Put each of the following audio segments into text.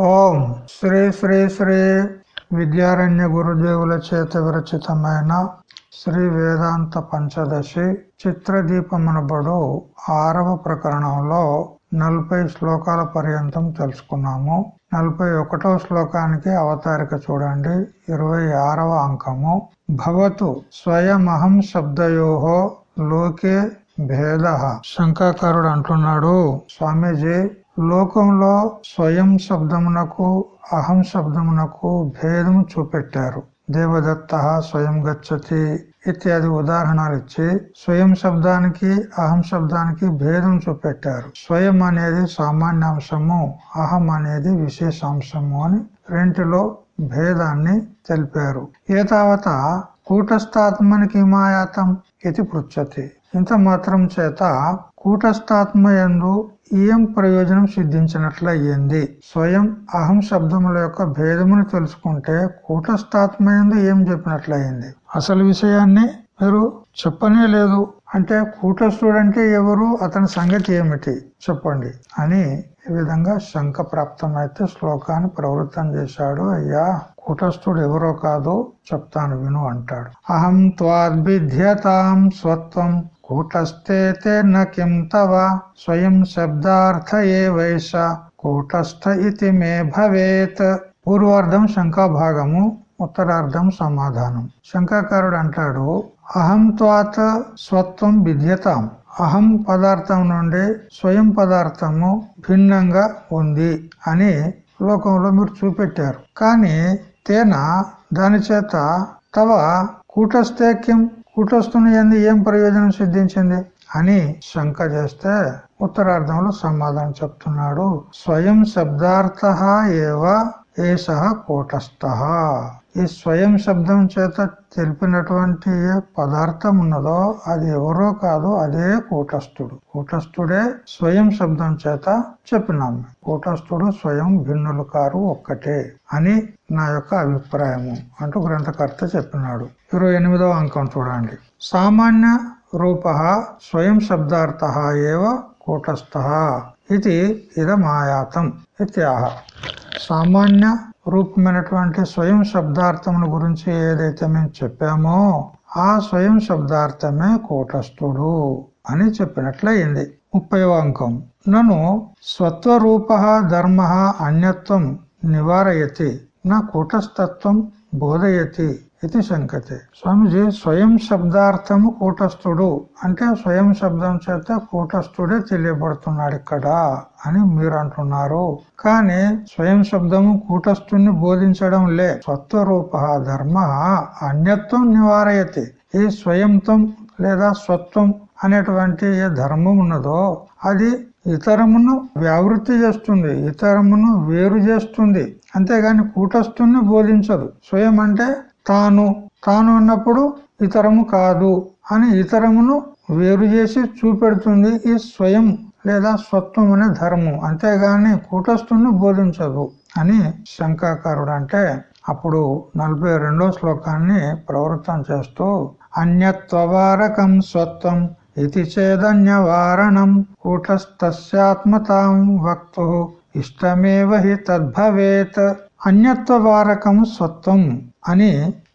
ఓం శ్రీ శ్రీ శ్రీ విద్యారణ్య గురుదేవుల చేత విరచితమైన శ్రీ వేదాంత పంచదశి చిత్రదీపమనబడు ఆరవ ప్రకరణంలో నలభై శ్లోకాల పర్యంతం తెలుసుకున్నాము. నలభై ఒకటవ శ్లోకానికి అవతారిక చూడండి. ఇరవై ఆరవ అంకము. భవతు స్వయమహం శబ్దయోహో లోకే భేద. శంకాకారుడు అంటున్నాడు స్వామీజీ లోకంలో స్వయం శబ్దమునకు అహం శబ్దమునకు భేదము చూపెట్టారు. దేవదత్త స్వయం గచ్చతి ఇత్యాది ఉదాహరణలు ఇచ్చి స్వయం శబ్దానికి అహం శబ్దానికి భేదం చూపెట్టారు. స్వయం అనేది సామాన్యాంశము అహం అనేది విశేషాంశము అని రెంటిలో భేదాన్ని తెలిపారు. ఏతావత కూటస్థాత్మనికి మాయాతం ఇది పృచ్చతి. ఇంత మాత్రం చేత కూటస్థాత్మ ఎందు ఏం ప్రయోజనం సిద్ధించినట్లయింది. స్వయం అహం శబ్దముల యొక్క భేదమును తెలుసుకుంటే కూటస్థాత్మయందు ఏం చెప్పినట్లయింది? అసలు విషయాన్ని మీరు చెప్పనే లేదు. అంటే కూటస్థుడంటే ఎవరు? అతని సంగతి ఏమిటి? చెప్పండి. అని ఈ విధంగా శంక ప్రాప్తమైతే శ్లోకాన్ని ప్రవృత్తం చేశాడు. అయ్యా కూటస్థుడు ఎవరో కాదు చెప్తాను విను అంటాడు. అహం త్వాద్భిధ్యతాం స్వత్వం. కూటస్థేతే కిం తవ? స్వయం శబ్దార్థ ఏ వైష కూటస్థ ఇది మే భవేత్. పూర్వార్ధం శంకాభాగము ఉత్తరార్ధం సమాధానం. శంకాకారుడు అంటాడు అహం త్వాత స్వత్వం విద్యతాం. అహం పదార్థం నుండి స్వయం పదార్థము భిన్నంగా ఉంది అని లోకంలో మీరు చూపెట్టారు. కానీ తేన దాని చేత తవ కూటస్థేక్యం కూటస్థుని ఎందు ఏం ప్రయోజనం సిద్ధించింది? అని శంక చేస్తే ఉత్తరార్థంలో సమాధానం చెప్తున్నాడు. స్వయం శబ్దార్థ ఏవ ఏష కూటస్థ. ఈ స్వయం శబ్దం చేత తెలిపినటువంటి ఏ పదార్థం ఉన్నదో అది ఎవరో కాదు అదే కూటస్థుడు. కూటస్థుడే స్వయం శబ్దం చేత చెప్పినాము కూటస్థుడు స్వయం భిన్నులు కారు ఒక్కటే అని నా యొక్క అభిప్రాయము అంటూ గ్రంథకర్త చెప్పినాడు. ఇరవై ఎనిమిదవ అంకం చూడండి. సామాన్య రూప స్వయం శబ్దార్థ ఏవ కూటస్థ. ఇది ఇదమాయాతం. ఇత్యాహ. సామాన్య రూపమైనటువంటి స్వయం శబ్దార్థమును గురించి ఏదైతే మేము చెప్పామో ఆ స్వయం శబ్దార్థమే కూటస్థుడు అని చెప్పినట్లయింది. ముప్పైవ అంకం. నన్ను స్వత్వరూప ధర్మ అన్యత్వం నివారయతి నా కూటస్థత్వం బోధయతి ఇది సంకతే స్వామిజీ స్వయం శబ్దార్థము కూటస్థుడు. అంటే స్వయం శబ్దం చేత కూటస్థుడే తెలియబడుతున్నాడు ఇక్కడ అని మీరు అంటున్నారు కానీ స్వయం శబ్దము కూటస్థుని బోధించడం లే. స్వత్వరూప ధర్మ అన్యత్వం నివారయతి. ఈ స్వయంత్వం లేదా స్వత్వం అనేటువంటి ఏ ధర్మం ఉన్నదో అది ఇతరమును వ్యావృత్తి చేస్తుంది ఇతరమును వేరు చేస్తుంది. అంతేగాని కూటస్థుని బోధించదు. స్వయం అంటే తాను తాను ఉన్నప్పుడు ఇతరము కాదు అని ఇతరమును వేరు చేసి చూపెడుతుంది ఈ స్వయం లేదా స్వత్వం అనే ధర్మం. అంతేగాని కూటస్థుని బోధించదు అని శంకాకారుడు అంటే అప్పుడు నలభై రెండో శ్లోకాన్ని ప్రవృత్తం చేస్తూ అన్యత్వవారకం స్వత్వం ఇది చేదన్యవారణం కూటస్థస్యాత్మతాం వక్తు ఇష్టమేవ హి తద్భవేత్ అన్యత్వవారకం స్వత్వం. అని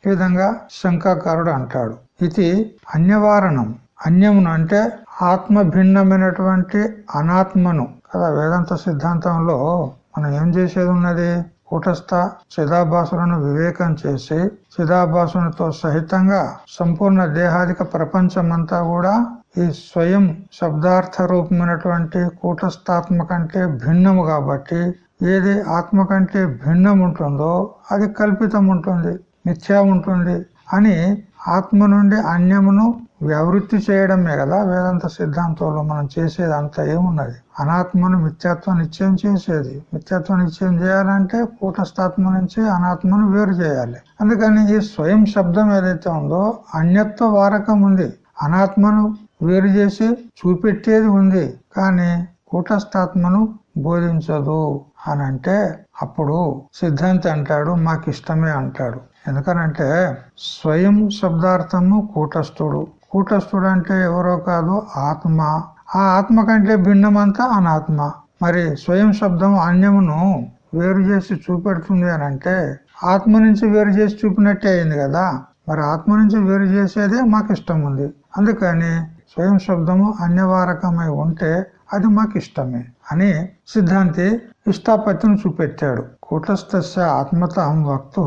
ఈ విధంగా శంకాకారుడు అంటాడు. ఇది అన్యవారణం. అన్యమును అంటే ఆత్మ భిన్నమైనటువంటి అనాత్మను. కదా వేదాంత సిద్ధాంతంలో మనం ఏం చేసేది ఉన్నది? కూటస్థ చిదాభాసులను వివేకం చేసి చిదాభాసునితో సహితంగా సంపూర్ణ దేహాదిక ప్రపంచమంతా కూడా ఈ స్వయం శబ్దార్థ రూపమైనటువంటి కూటస్థాత్మ కంటే భిన్నము కాబట్టి ఏది ఆత్మ కంటే భిన్నం ఉంటుందో అది కల్పితం ఉంటుంది మిథ్యా ఉంటుంది అని ఆత్మ నుండి అన్యమును వ్యవృత్తి చేయడమే కదా వేదాంత సిద్ధాంతంలో మనం చేసేది. అంత ఏమున్నది? అనాత్మను మిథ్యాత్వం నిశ్చయం చేసేది. మిథ్యాత్వం నిశ్చయం చేయాలంటే కూటస్థాత్మ నుంచి అనాత్మను వేరు చేయాలి. అందుకని ఈ స్వయం శబ్దం ఏదైతే ఉందో అన్యత్వ వారకం ఉంది. అనాత్మను వేరు చేసి చూపెట్టేది ఉంది. కానీ కూటస్థాత్మను బోధించదు. అని అంటే అప్పుడు సిద్ధాంతి అంటాడు మాకు ఇష్టమే అంటాడు. ఎందుకనంటే స్వయం శబ్దార్థము కూటస్థుడు. కూటస్థుడు అంటే ఎవరో కాదు ఆత్మ. ఆ ఆత్మ కంటే భిన్నమంతా అనాత్మ. మరి స్వయం శబ్దం అన్యమును వేరు చేసి చూపెడుతుంది అని అంటే ఆత్మ నుంచి వేరు చేసి చూపినట్టే అయింది కదా. మరి ఆత్మ నుంచి వేరు చేసేదే మాకు ఇష్టం ఉంది. అందుకని స్వయం శబ్దము అన్యవారకమై ఉంటే అది మాకు ఇష్టమే అని సిద్ధాంతి ఇష్టాపత్తిని చూపెట్టాడు. కూటస్థ ఆత్మత వక్తు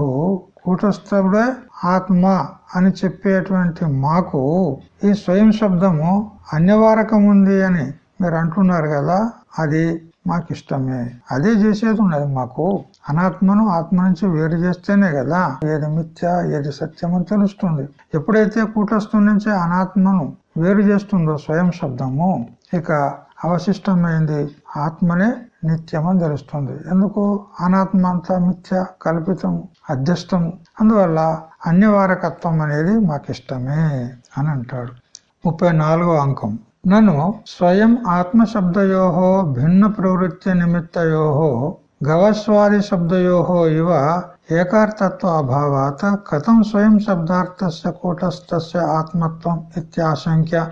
కూటస్థుడే ఆత్మ అని చెప్పేటువంటి మాకు ఈ స్వయం శబ్దము అన్యవారకం ఉంది అని మీరు అంటున్నారు కదా అది మాకు ఇష్టమే అదే చేసేది ఉన్నది మాకు. అనాత్మను ఆత్మ నుంచి వేరు చేస్తేనే కదా ఏది మిథ్య ఏది సత్యం అని తెలుస్తుంది. ఎప్పుడైతే కూటస్థం నుంచి అనాత్మను వేరు చేస్తుందో స్వయం శబ్దము ఇక అవశిష్టమైంది ఆత్మనే నిత్యం అని తెలుస్తుంది. ఎందుకు? అనాత్మ అంతా మిథ్య కల్పితం అధ్యష్టం అందువల్ల అన్యవారకత్వం అనేది మాకు ఇష్టమే అని అంటాడు. ముప్పై అంకం. నన్ను స్వయం ఆత్మశబ్దయోహో భిన్న ప్రవృత్తి నిమిత్తయోహో గవస్వాది శబ్దయోహో ఇవ ఏకార్థత్వ అభావాత్ కథం స్వయం శబ్దార్థస్య కూటస్థస్య ఆత్మత్వం ఇత్యాశంక్య.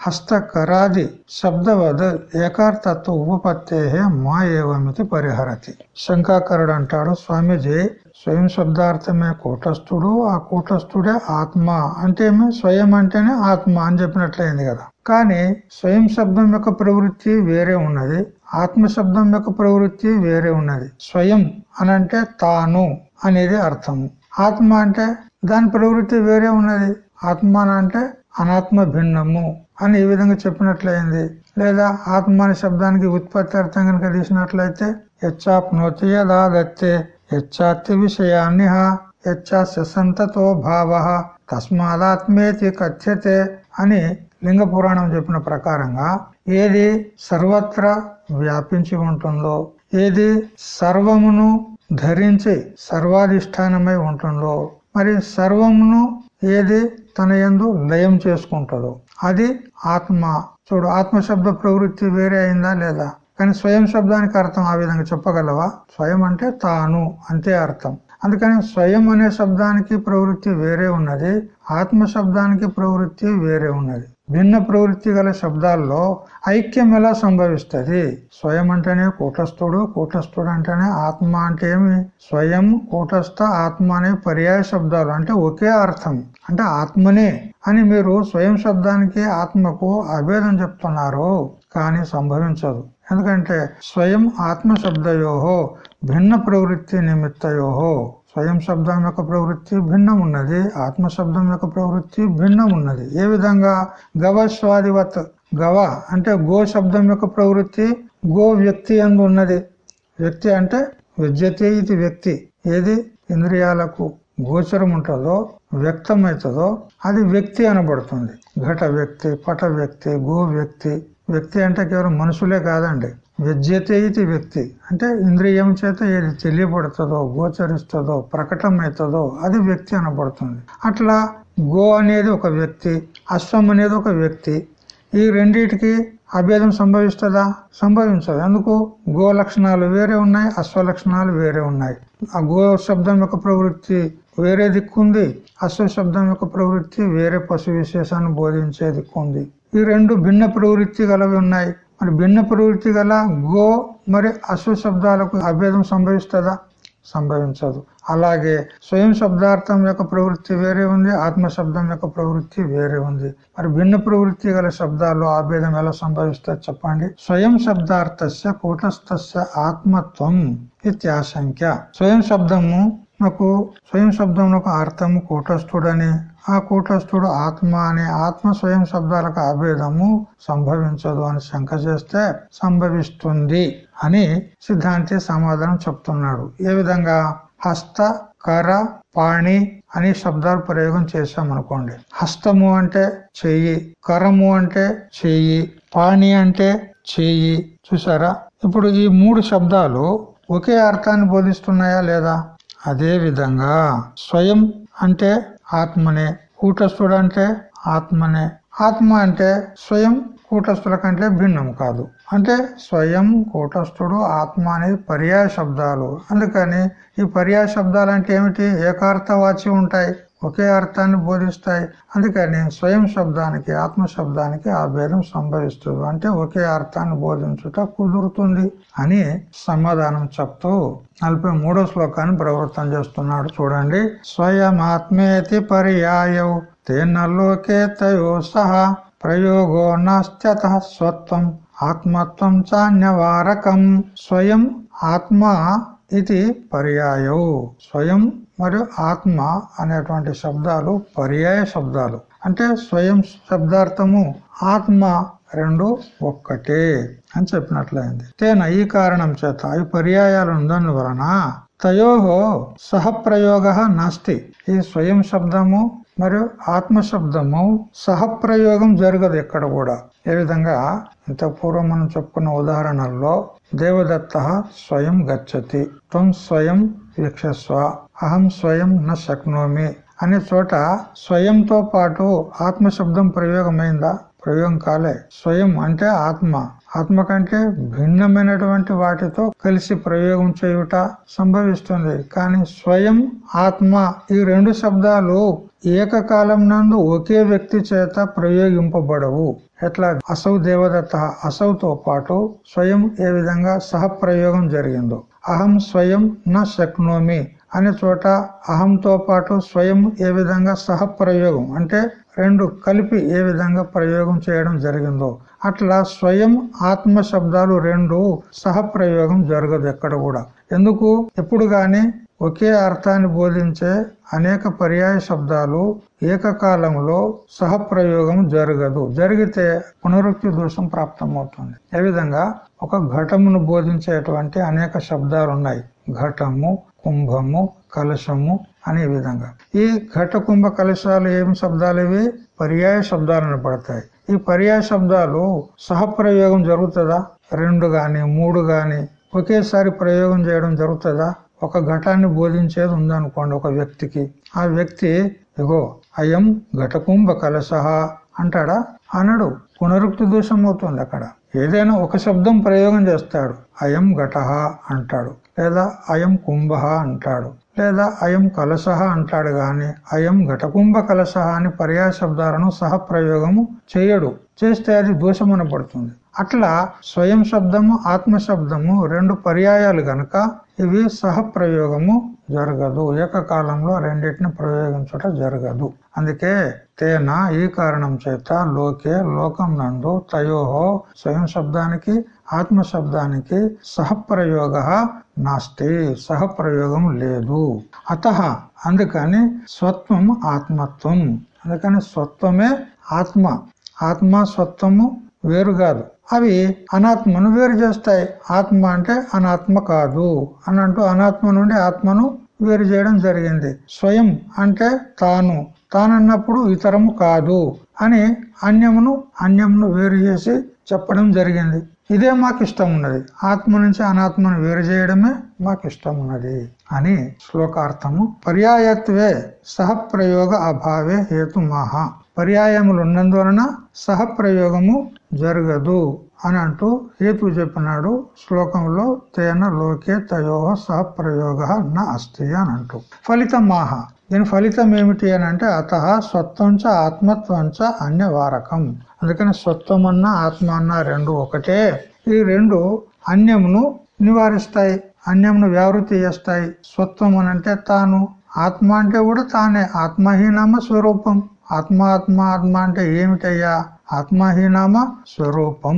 హస్తకరాది శబ్దవద్ ఏకార్థత్వ ఉపపత్తే మా ఏవమితి పరిహరతి. శంకాకరుడు అంటాడు స్వామీజీ స్వయం శబ్దార్థమే కూటస్థుడు ఆ కూటస్థుడే ఆత్మ అంటే స్వయం అంటేనే ఆత్మ అని చెప్పినట్లయింది కదా. కానీ స్వయం శబ్దం యొక్క ప్రవృత్తి వేరే ఉన్నది ఆత్మ శబ్దం యొక్క ప్రవృత్తి వేరే ఉన్నది. స్వయం అనంటే తాను అనేది అర్థము. ఆత్మ అంటే దాని ప్రవృత్తి వేరే ఉన్నది ఆత్మ అంటే అనాత్మ భిన్నము. అని ఈ విధంగా చెప్పినట్లయింది. లేదా ఆత్మ అనే శబ్దానికి ఉత్పత్తి అర్థం కనుక తీసినట్లయితే యచ్చాప్నోతి యదాదత్తే యచ్చాతి విషయాన్ని హెచ్చాస్య భావ తస్మాదాత్మేతి కథ్యతే అని లింగ పురాణం చెప్పిన ప్రకారంగా ఏది సర్వత్రా వ్యాపించి ఉంటుందో ఏది సర్వమును ధరించి సర్వాధిష్టానమై ఉంటుందో మరి సర్వమును ఏది తన ఎందు లయం చేసుకుంటాడు. అది ఆత్మ. చూడు ఆత్మ శబ్ద ప్రవృత్తి వేరే అయిందా లేదా? కానీ స్వయం శబ్దానికి అర్థం ఆ విధంగా చెప్పగలవా? స్వయం అంటే తాను అంతే అర్థం. అందుకని స్వయం అనే శబ్దానికి ప్రవృత్తి వేరే ఉన్నది ఆత్మ శబ్దానికి ప్రవృత్తి వేరే ఉన్నది. భిన్న ప్రవృత్తి గల శబ్దాల్లో ఐక్యం ఎలా సంభవిస్తుంది? స్వయం అంటేనే కూటస్థుడు కూటస్థుడు అంటేనే ఆత్మ అంటే ఏమి? స్వయం కూటస్థ ఆత్మ అనే పర్యాయ శబ్దాలు అంటే ఒకే అర్థం అంటే ఆత్మనే అని మీరు స్వయం శబ్దానికి ఆత్మకు అభేదం చెప్తున్నారు కానీ సంభవించదు. ఎందుకంటే స్వయం ఆత్మ శబ్దయోహో భిన్న ప్రవృత్తి నిమిత్తయోహో. స్వయం శబ్దం యొక్క ప్రవృత్తి భిన్నం ఉన్నది ఆత్మ శబ్దం యొక్క ప్రవృత్తి భిన్నం ఉన్నది ఏ విధంగా గవస్వాదివత్ గవ అంటే గో శబ్దం యొక్క ప్రవృత్తి గో వ్యక్తి అందు ఉన్నది. వ్యక్తి అంటే విద్యతే ఇది వ్యక్తి. ఏది? ఇంద్రియాలకు గోచరం ఉంటుందో వ్యక్తమవుతుందో అది వ్యక్తి అనబడుతుంది. ఘట వ్యక్తి పట వ్యక్తి గో వ్యక్తి. వ్యక్తి అంటే కేవలం మనుషులే కాదండి. విద్యతే ఇది వ్యక్తి. అంటే ఇంద్రియం చేత ఏది తెలియబడుతుందో గోచరిస్తుందో ప్రకటమవుతుందో అది వ్యక్తి అనబడుతుంది. అట్లా గో అనేది ఒక వ్యక్తి అశ్వం అనేది ఒక వ్యక్తి. ఈ రెండిటికి అభేదం సంభవిస్తుందా? సంభవించదు. ఎందుకు? గో లక్షణాలు వేరే ఉన్నాయి అశ్వ లక్షణాలు వేరే ఉన్నాయి. ఆ గో శబ్దం యొక్క ప్రవృత్తి వేరే దిక్కుంది అశ్వ శబ్దం యొక్క ప్రవృత్తి వేరే పశు విశేషాన్ని బోధించే దిక్కుంది ఈ రెండు భిన్న ప్రవృత్తి గలవి ఉన్నాయి. మరి భిన్న ప్రవృత్తి గల గో మరి అశ్వ శబ్దాలకు అభేదం సంభవిస్తుందా? సంభవించదు. అలాగే స్వయం శబ్దార్థం యొక్క ప్రవృత్తి వేరే ఉంది ఆత్మ శబ్దం యొక్క ప్రవృత్తి వేరే ఉంది. మరి భిన్న ప్రవృత్తి గల శబ్దాల్లో ఆభేదం ఎలా సంభవిస్తుంది చెప్పండి. స్వయం శబ్దార్థస్య కూటస్థస్య ఆత్మత్వం ఇత్యాశంక్య స్వయం శబ్దము నాకు స్వయం శబ్దమునకు అర్థము కూటస్థుడని ఆ కూటస్థుడు ఆత్మ అని ఆత్మ స్వయం శబ్దాలకు అభేదము సంభవించదు అని శంక చేస్తే సంభవిస్తుంది అని సిద్ధాంతి సమాధానం చెప్తున్నాడు. ఏ విధంగా? హస్త కర పాణి అని శబ్దాలు ప్రయోగం చేశాం అనుకోండి హస్తము అంటే చెయ్యి కరము అంటే చెయ్యి పాణి అంటే చెయ్యి. చూసారా ఇప్పుడు ఈ మూడు శబ్దాలు ఒకే అర్థాన్ని బోధిస్తున్నాయా లేదా? అదే విధంగా స్వయం అంటే ఆత్మనే. కూటస్థుడు అంటే ఆత్మనే. ఆత్మ అంటే స్వయం కూటస్థుల కంటే భిన్నం కాదు. అంటే స్వయం కూటస్థుడు ఆత్మ అనేది పర్యాయ శబ్దాలు. అందుకని ఈ పర్యాయ శబ్దాలు అంటే ఏమిటి? ఏకార్థవాచి ఉంటాయి ఒకే అర్థాన్ని బోధిస్తాయి. అందుకని స్వయం శబ్దానికి ఆత్మ శబ్దానికి ఆ భేదం సంభవిస్తుంది అంటే ఒకే అర్థాన్ని బోధించుట కుదురుతుంది అని సమాధానం చెప్తూ నలభై మూడో శ్లోకాన్ని ప్రవృత్తం చేస్తున్నాడు. చూడండి. స్వయమాత్మేతి పర్యాయౌ తేన లోకే తయో సహా ప్రయోగో నాస్త్యత స్వత్వం ఆత్మత్వం చాన్యవారకం స్వయం ఆత్మ ఇది పర్యాయౌ. స్వయం మరియు ఆత్మ అనేటువంటి శబ్దాలు పర్యాయ శబ్దాలు. అంటే స్వయం శబ్దార్థము ఆత్మ రెండు ఒక్కటే అని చెప్పినట్లయింది. తేన ఈ కారణం చేత ఈ పర్యాయాలు ఉందని వలన తయోహో సహప్రయోగ నాస్తి. ఈ స్వయం శబ్దము మరియు ఆత్మ శబ్దము సహప్రయోగం జరగదు ఎక్కడ కూడా. ఏ విధంగా? ఇంత పూర్వం మనం చెప్పుకున్న ఉదాహరణల్లో దేవదత్త స్వయం గచ్చతి. త్వం స్వయం వీక్షస్వ. అహం స్వయం న శక్నోమి. అనే చోట స్వయంతో పాటు ఆత్మ శబ్దం ప్రయోగమైందా? ప్రయోగం కాలే. స్వయం అంటే ఆత్మ. ఆత్మ కంటే భిన్నమైనటువంటి వాటితో కలిసి ప్రయోగం చేయుట సంభవిస్తుంది. కానీ స్వయం ఆత్మ ఈ రెండు శబ్దాలు ఏకకాలం నందు ఒకే వ్యక్తి చేత ప్రయోగింపబడవు. ఎట్లా? అసౌ దేవదత్త అసౌతో పాటు స్వయం ఏ విధంగా సహప్రయోగం జరిగిందో. అహం స్వయం నా శక్నోమి అనే చోట అహంతో పాటు స్వయం ఏ విధంగా సహప్రయోగం అంటే రెండు కలిపి ఏ విధంగా ప్రయోగం చేయడం జరిగిందో. అట్లా స్వయం ఆత్మ శబ్దాలు రెండు సహప్రయోగం జరగదు ఎక్కడ కూడా. ఎందుకు? ఎప్పుడు గాని ఒకే అర్థాన్ని బోధించే అనేక పర్యాయ శబ్దాలు ఏకకాలంలో సహప్రయోగం జరగదు. జరిగితే పునరుక్తి దోషం ప్రాప్తమవుతుంది. ఏ విధంగా? ఒక ఘటమును బోధించేటువంటి అనేక శబ్దాలు ఉన్నాయి ఘటము కుంభము కలశము అనే విధంగా. ఈ ఘట కుంభ కలశాలు ఏమి శబ్దాలు ఇవి? పర్యాయ శబ్దాలను పడతాయి. ఈ పర్యాయ శబ్దాలు సహప్రయోగం జరుగుతుందా? రెండు గాని మూడు గాని ఒకేసారి ప్రయోగం చేయడం జరుగుతుందా? ఒక ఘటాన్ని బోధించేది ఉందనుకోండి ఒక వ్యక్తికి. ఆ వ్యక్తి ఇగో అయం ఘటకుంభ కలశ అంటాడా? అనడు. పునరుక్తి దోషం అవుతుంది అక్కడ. ఏదైనా ఒక శబ్దం ప్రయోగం చేస్తాడు. అయం ఘట అంటాడు. లేదా అయం కుంభ అంటాడు. లేదా అయం కలశ అంటాడు గాని అయం ఘటకుంభ కలశ అని పర్యాయ శబ్దాలను సహప్రయోగము చేయడు. చేస్తే అది దోషమనపడుతుంది అట్లా స్వయం శబ్దము ఆత్మ శబ్దము రెండు పర్యాయాలు గనక ఇవి సహప్రయోగము జరగదు. ఏకకాలంలో రెండింటిని ప్రయోగించుట జరగదు. అందుకే తేన ఈ కారణం చేత లోకే లోకం నందు తయోహో స్వయం శబ్దానికి ఆత్మ శబ్దానికి సహప్రయోగ నాస్తి సహప్రయోగం లేదు. అత అందుకని స్వత్వం ఆత్మత్వం. అందుకని స్వత్వమే ఆత్మ. ఆత్మ స్వత్వము వేరు కాదు. అవి అనాత్మను వేరు చేస్తాయి. ఆత్మ అంటే అనాత్మ కాదు అని అంటూ అనాత్మ నుండి ఆత్మను వేరు చేయడం జరిగింది. స్వయం అంటే తాను. తానన్నప్పుడు ఇతరము కాదు అని అన్యమును అన్యమును వేరు చేసి చెప్పడం జరిగింది. ఇదే మాకు ఇష్టం ఉన్నది ఆత్మ నుంచి అనాత్మను వేరు చేయడమే మాకు ఇష్టం ఉన్నది అని శ్లోకార్థము. పర్యాయత్వే సహప్రయోగ అభావే హేతు మహా. పర్యాయములు ఉన్నందువలన సహప్రయోగము జరగదు అని అంటూ హేతు చెప్పినాడు శ్లోకంలో తేన లోకే తయో సహప్రయోగ నా అస్తి అని అంటూ. ఫలితమాహ. దీని ఫలితం ఏమిటి అని అంటే అత స్వత్వంచ ఆత్మత్వంచ అన్యవారకం. అందుకని స్వత్వం అన్న ఆత్మ అన్న రెండు ఒకటే. ఈ రెండు అన్యమును నివారిస్తాయి అన్యమును వ్యావృతి చేస్తాయి. స్వత్వం అనంటే అంటే తాను. ఆత్మ అంటే కూడా తానే. ఆత్మహీనామ స్వరూపం. ఆత్మ ఆత్మ ఆత్మ అంటే ఏమిటయ్యా? ఆత్మహీనామ స్వరూపం.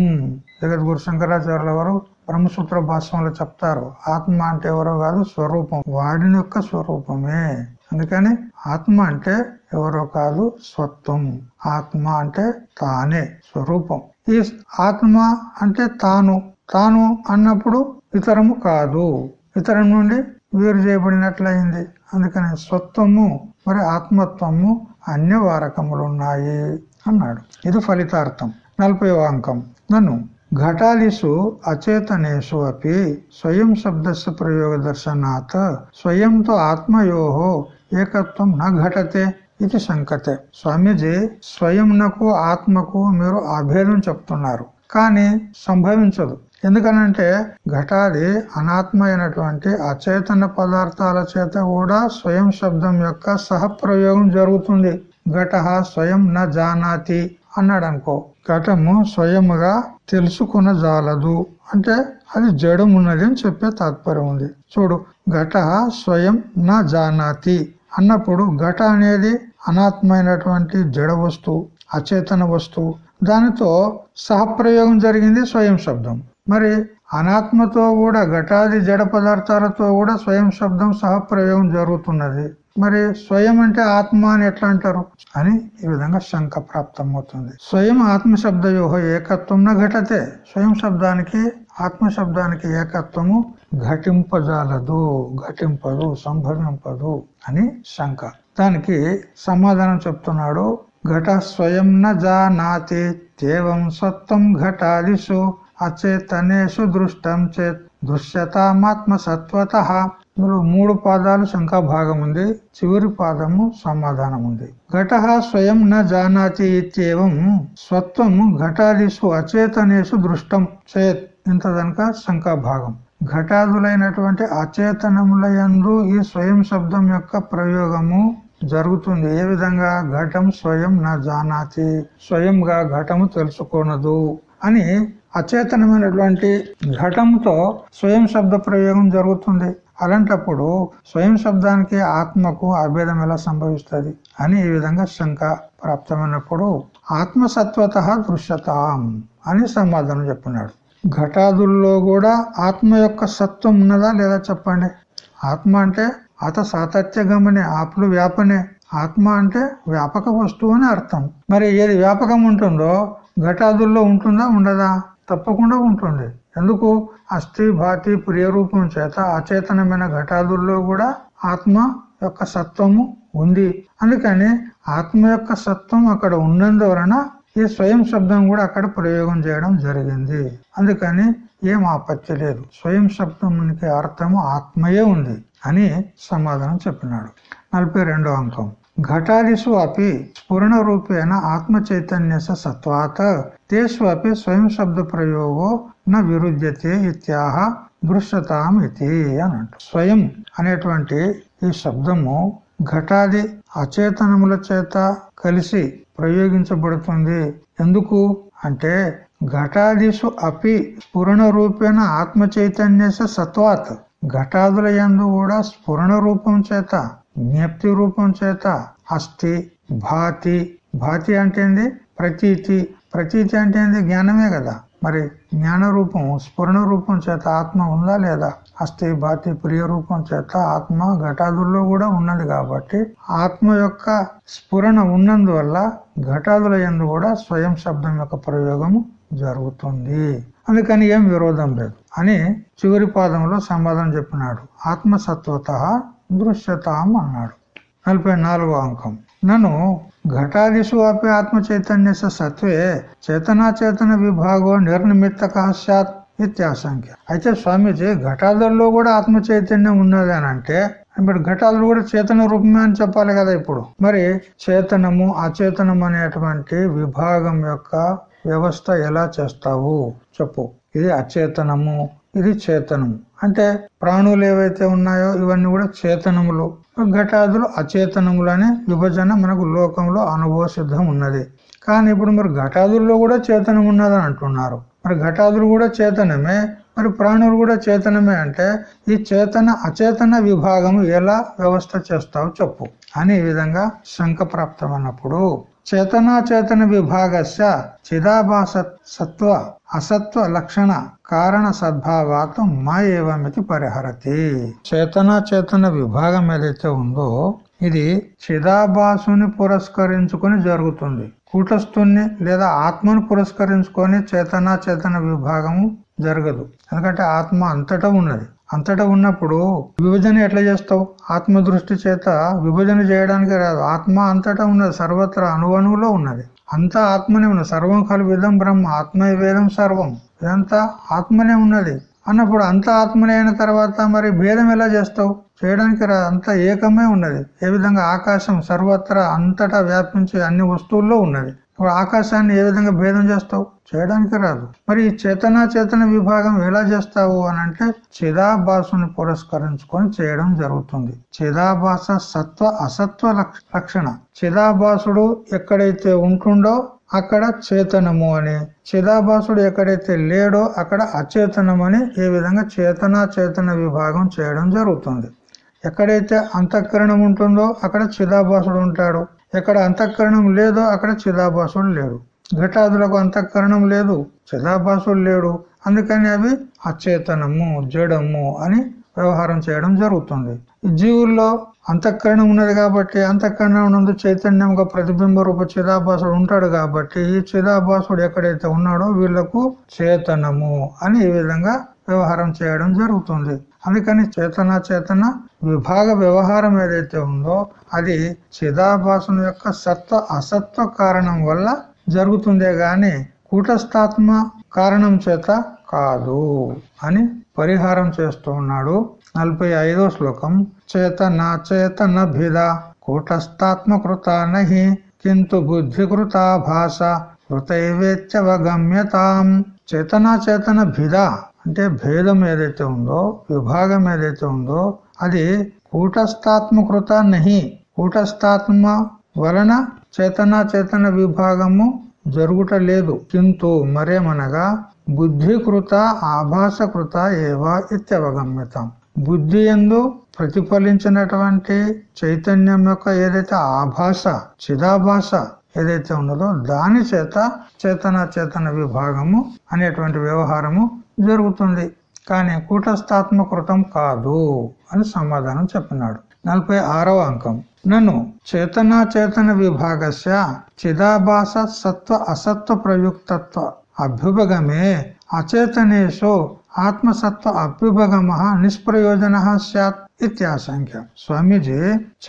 జగద్గురు శంకరాచార్యుల వారు బ్రహ్మసూత్ర భాష్యంలో చెప్తారు ఆత్మ అంటే ఎవరో కాదు స్వరూపం. వాడిని యొక్క స్వరూపమే. అందుకని ఆత్మ అంటే ఎవరో కాదు స్వత్వం. ఆత్మ అంటే తానే స్వరూపం. ఈ ఆత్మ అంటే తాను. తాను అన్నప్పుడు ఇతరము కాదు. ఇతరం నుండి వేరు చేయబడినట్లయింది. అందుకని స్వత్వము మరి ఆత్మత్వము అన్యవారకములు ఉన్నాయి అన్నాడు. ఇది ఫలితార్థం. నలభై అంకం. నన్ను ఘటాలిసు అచేతనేషు అపి స్వయం శబ్దస్ ప్రయోగ దర్శనాత్ స్వయంతో ఆత్మయోహో ఏకత్వం నా ఘటతే ఇది శంకతే స్వామీజీ స్వయంనకు ఆత్మకు మీరు అభేదం చెప్తున్నారు. కానీ సంభవించదు. ఎందుకనంటే ఘటాది అనాత్మ అయినటువంటి అచేతన పదార్థాల చేత కూడా స్వయం శబ్దం యొక్క సహప్రయోగం జరుగుతుంది. ఘట స్వయం న జానాతి అన్నాడు అనుకో ఘటము స్వయముగా తెలుసుకున్న జాలదు అంటే అది జడం ఉన్నది అని చెప్పే తాత్పర్యం ఉంది. చూడు ఘట స్వయం నా జానాతి అన్నప్పుడు ఘట అనేది అనాత్మైనటువంటి జడ వస్తువు అచేతన వస్తువు. దానితో సహప్రయోగం జరిగింది స్వయం శబ్దం. మరి అనాత్మతో కూడా ఘటాది జడ పదార్థాలతో కూడా స్వయం శబ్దం సహప్రయోగం జరుగుతున్నది. మరి స్వయం అంటే ఆత్మ అని ఎట్లా అంటారు? అని ఈ విధంగా శంక ప్రాప్తమవుతుంది. స్వయం ఆత్మ శబ్దయోహ ఏకత్వం ఘటతే స్వయం శబ్దానికి ఆత్మ శబ్దానికి ఏకత్వము ఘటింపజాలదు ఘటింపదు సంభవింపదు. అని శంక. దానికి సమాధానం చెప్తున్నాడు. ఘట స్వయం నాతి తేవం సత్వం ఘటాదిషు అచేతనేషు దృష్టం చేత్ దృశ్యతామాత్మ సత్వత ఇందులో మూడు పాదాలు శంకా భాగం ఉంది. చివరి పాదము సమాధానం ఉంది. ఘట స్వయం న జానాతి ఇత్యేవం స్వత్వం ఘటాదిషు అచేతనేషు దృష్టం చేత్. ఇంత దనక శంకా భాగం. ఘటాదులైనటువంటి అచేతనముల యందు ఈ స్వయం శబ్దం యొక్క ప్రయోగము జరుగుతుంది. ఏ విధంగా? ఘటం స్వయం నా జానాతి స్వయంగా ఘటము తెలుసుకోనదు అని అచేతనమైనటువంటి ఘటంతో స్వయం శబ్ద ప్రయోగం జరుగుతుంది. అలాంటప్పుడు స్వయం శబ్దానికి ఆత్మకు అభేదం ఎలా సంభవిస్తుంది అని ఈ విధంగా శంక ప్రాప్తమైనప్పుడు ఆత్మసత్వత దృశ్యతాం అని సమాధానం చెప్పినాడు ఘటాదుల్లో కూడా ఆత్మ యొక్క సత్వం ఉన్నదా లేదా చెప్పండి? ఆత్మ అంటే అత సాతత్య గమనే ఆపులు వ్యాపనే. ఆత్మ అంటే వ్యాపక వస్తువు అని అర్థం. మరి ఏది వ్యాపకం ఉంటుందో ఘటాదుల్లో ఉంటుందా ఉండదా? తప్పకుండా ఉంటుంది. ఎందుకు? అస్థి భాతి ప్రియరూపం చేత అచేతనమైన ఘటాదుల్లో కూడా ఆత్మ యొక్క సత్వము ఉంది. అందుకని ఆత్మ యొక్క సత్వం అక్కడ ఉన్నందువలన ఈ స్వయం శబ్దం కూడా అక్కడ ప్రయోగం చేయడం జరిగింది. అందుకని ఏం ఆపత్తి లేదు. స్వయం శబ్దంకి అర్థము ఆత్మయే ఉంది అని సమాధానం చెప్పినాడు. నలభై రెండో అంకం. ఘటాదిషు అపి స్ఫురణ రూపేణ ఆత్మ చైతన్య సత్వాత్. తేషు అపి స్వయం శబ్ద ప్రయోగో న విరుద్ధ్యతే ఇత్యాహ దృశ్యతాం ఇది అని స్వయం అనేటువంటి ఈ శబ్దము ఘటాది అచేతనముల చేత కలిసి ప్రయోగించబడుతుంది. ఎందుకు? అంటే ఘటాదిషు అపి స్ఫురణ రూపేణ ఆత్మ చైతన్య సత్వాత్. ఘటాదుల ఎందు కూడా స్ఫురణ రూపం చేత జ్ఞప్తి రూపం చేత అస్థి భాతి భాతి అంటే ప్రతీతి. ప్రతీతి అంటే జ్ఞానమే కదా. మరి జ్ఞాన రూపం స్ఫురణ రూపం చేత ఆత్మ ఉందా లేదా? అస్థి బాతి ప్రియ రూపం చేత ఆత్మ ఘటాదుల్లో కూడా ఉన్నది కాబట్టి ఆత్మ యొక్క స్ఫురణ ఉన్నందువల్ల ఘటాదుల ఎందు కూడా స్వయం శబ్దం యొక్క ప్రయోగము జరుగుతుంది. అందుకని ఏం విరోధం లేదు. అని చివరి పాదంలో సమాధానం చెప్పినాడు. ఆత్మసత్వత దృశ్యతాం అన్నాడు. నలభై నాలుగో అంకం. నన్ను ఘటాదిషు అపి ఆత్మ చైతన్య సత్వే చేతనాచేతన విభాగో నిర్నిమిత్త కాశ్యాత్ నిత్యాసంఖ్య అయితే స్వామీజీ ఘటాదుల్లో కూడా ఆత్మ చైతన్యం ఉన్నది అని అంటే ఇప్పుడు ఘటాదులు కూడా చేతన రూపమే అని చెప్పాలి కదా ఇప్పుడు. మరి చేతనము అచేతనం అనేటువంటి విభాగం యొక్క వ్యవస్థ ఎలా చేస్తావు? చెప్పు. ఇది అచేతనము ఇది చేతనము. అంటే ప్రాణులు ఏవైతే ఉన్నాయో ఇవన్నీ కూడా చేతనములు. ఘటాదులు అచేతనములు అనే విభజన మనకు లోకంలో అనుభవ సిద్ధం ఉన్నది. కానీ ఇప్పుడు మరి ఘటాదుల్లో కూడా చేతనం ఉన్నదని అంటున్నారు. మరి ఘటాదులు కూడా చేతనమే మరి ప్రాణులు కూడా చేతనమే అంటే ఈ చేతన అచేతన విభాగము ఎలా వ్యవస్థ చేస్తావు చెప్పు. అని ఈ విధంగా శంక ప్రాప్తమైనప్పుడు చేతనాచేతన విభాగస్య చిదాభాస సత్వ అసత్వ లక్షణ కారణ సద్భావాత మా ఏవమితి పరిహరతి. చేతనాచేతన విభాగం ఏదైతే ఉందో ఇది చిదాభాసుని పురస్కరించుకొని జరుగుతుంది. కూటస్థుని లేదా ఆత్మను పురస్కరించుకొని చేతన చేతన విభాగము జరగదు. ఎందుకంటే ఆత్మ అంతటా ఉన్నది. అంతటా ఉన్నప్పుడు విభజన ఎట్లా చేస్తావు? ఆత్మ దృష్టి చేత విభజన చేయడానికి రాదు. ఆత్మ అంతటా ఉన్నది. సర్వత్ర అణువణువులో ఉన్నది. అంతా ఆత్మనే ఉన్నది. సర్వం కలు విధం బ్రహ్మ. ఆత్మ వేదం సర్వం. ఇదంతా ఆత్మనే ఉన్నది. అన్నప్పుడు అంత ఆత్మనే అయిన తర్వాత మరి భేదం ఎలా చేస్తావు? చేయడానికి రా అంత ఏకమే ఉన్నది. ఏ విధంగా ఆకాశం సర్వత్రా అంతటా వ్యాపించి అన్ని వస్తువుల్లో ఉన్నది. ఇప్పుడు ఆకాశాన్ని ఏ విధంగా భేదం చేస్తావు? చేయడానికి రాదు. మరి ఈ చేతన చేతన విభాగం ఎలా చేస్తావు అని అంటే చిదాభాసుని పురస్కరించుకొని చేయడం జరుగుతుంది. చిదాభాస సత్వ అసత్వ లక్షణ. చిదాభాసుడు ఎక్కడైతే ఉంటుండో అక్కడ చేతనము అని. చిదాభాసుడు ఎక్కడైతే లేడో అక్కడ అచేతనం అని ఈ విధంగా చేతన చేతన విభాగం చేయడం జరుగుతుంది. ఎక్కడైతే అంతఃకరణం ఉంటుందో అక్కడ చిదాభాసుడు ఉంటాడు. ఎక్కడ అంతఃకరణం లేదో అక్కడ చిదాభాసుడు లేడు. ఘటాదులకు అంతఃకరణం లేదు చిదాభాసుడు లేడు. అందుకని అవి అచేతనము జడము అని వ్యవహారం చేయడం జరుగుతుంది. జీవుల్లో అంతఃకరణం ఉన్నది కాబట్టి అంతఃకరణం నందు ఒక ప్రతిబింబ రూప చిదాభాసుడు ఉంటాడు కాబట్టి ఈ చిదాభాసుడు ఎక్కడైతే ఉన్నాడో వీళ్ళకు చేతనము అని ఈ విధంగా వ్యవహారం చేయడం జరుగుతుంది. అందుకని చేతన చేతన విభాగ వ్యవహారం ఏదైతే ఉందో అది చిదాభాసం యొక్క సత్వ అసత్వ కారణం వల్ల జరుగుతుందే గాని కూటస్థాత్మ కారణం చేత కాదు అని పరిహారం చేస్తూ ఉన్నాడు నలభై ఐదో శ్లోకం. చేతన చేతన భిద కూటస్థాత్మకృత నహి కింటు బుద్ధికృత భాష కృతైవేత్యవగమ్యతాం చేతనా చేతన భిద అంటే భేదం ఏదైతే ఉందో విభాగం ఏదైతే ఉందో అది కూటస్థాత్మకృత నహి. కూటస్థాత్మ వలన చేతనా చేతన విభాగము జరుగుట లేదు కింటు మరేమనగా బుద్ధికృత ఆభాసకృత ఏవా ఇత్యవగమ్యతాం. బుద్ధి ఎందు ప్రతిఫలించినటువంటి చైతన్యం యొక్క ఏదైతే ఆభాష చిదాభాష ఏదైతే ఉన్నదో దాని చేత చేతన చేతన విభాగము అనేటువంటి వ్యవహారము జరుగుతుంది. కానీ కూటస్థాత్మకృతం కాదు అని సమాధానం చెప్పినాడు. నలభై ఆరవ అంకం. నన్ను చేతన చేతన విభాగస్య చిదాభాస సత్వ అసత్వ ప్రయుక్తత్వ అభ్యుపగమే అచేతనేషు ఆత్మసత్వ అభ్యుభగమ నిష్ప్రయోజన సత్ ఇత్యాశంఖ్య. స్వామీజీ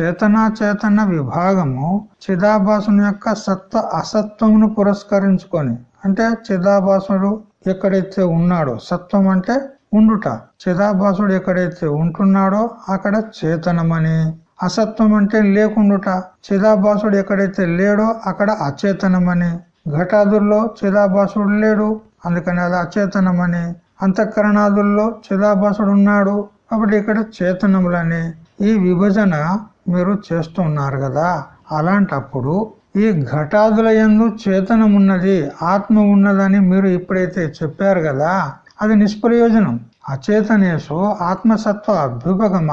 చేతన చేతన విభాగము చిదాభాసుని యొక్క సత్వ అసత్వమును పురస్కరించుకొని అంటే చిదాభాసుడు ఎక్కడైతే ఉన్నాడో సత్వం అంటే ఉండుట. చిదాభాసుడు ఎక్కడైతే ఉంటున్నాడో అక్కడ చేతనమని. అసత్వం అంటే లేకుండుట. చిదాభాసుడు ఎక్కడైతే లేడో అక్కడ అచేతనమని. ఘటాదుల్లో చిదాభాసుడు లేడు అందుకని అది అచేతనమని. అంతఃకరణాదుల్లో చిదాభాసుడు ఉన్నాడు కాబట్టి ఇక్కడ చేతనములని ఈ విభజన మీరు చేస్తున్నారు కదా. అలాంటప్పుడు ఈ ఘటాదుల ఎందు చేతనం ఉన్నది ఆత్మ ఉన్నదని మీరు ఇప్పుడైతే చెప్పారు కదా. అది నిష్ప్రయోజనం. అచేతనేసు ఆత్మసత్వ అభ్యుపగమ